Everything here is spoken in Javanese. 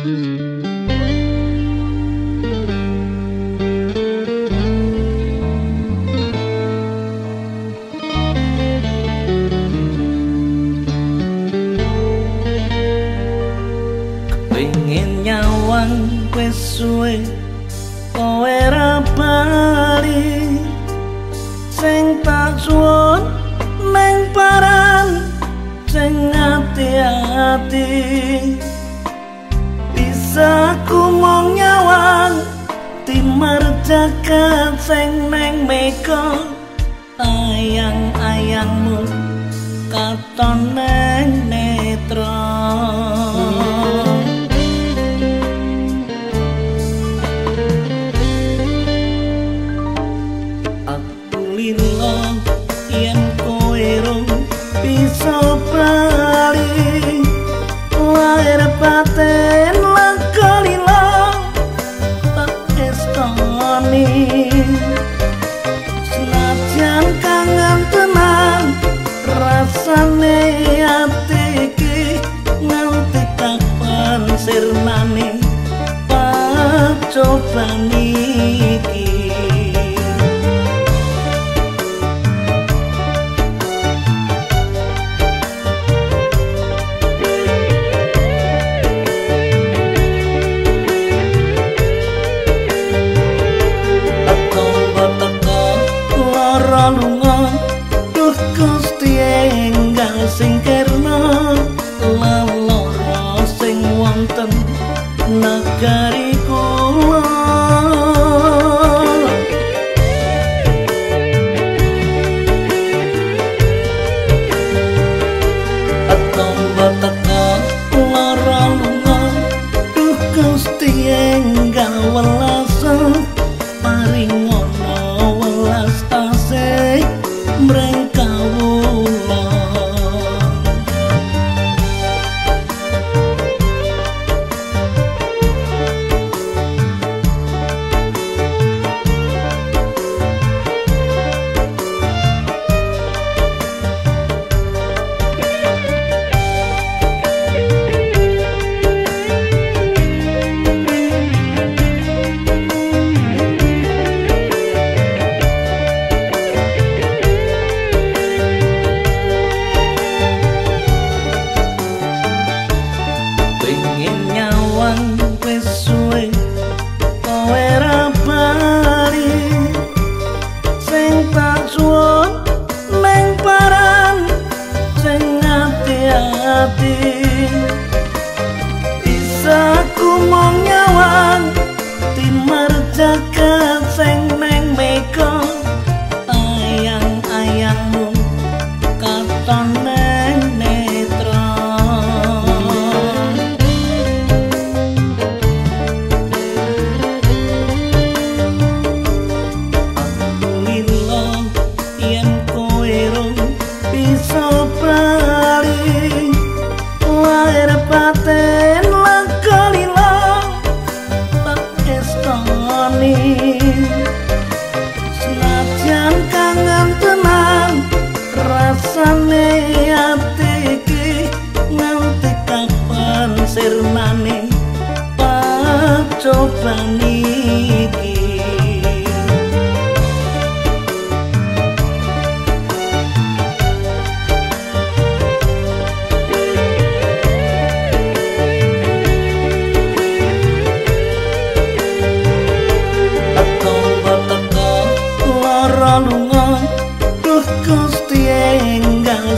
Pengen nyawang wis suwe kowe ra bali. Sing tak suwun neng paran sing ati-ati bisa ku mong nyawang timar jagat sing neng meko ayang-ayangmu katon neng netron paten sirnane pacobane kowe bisa bali lahir paten langkalila tak estoni senajan kangen tenang rasane ati iki nganti kapan sirnane pacobane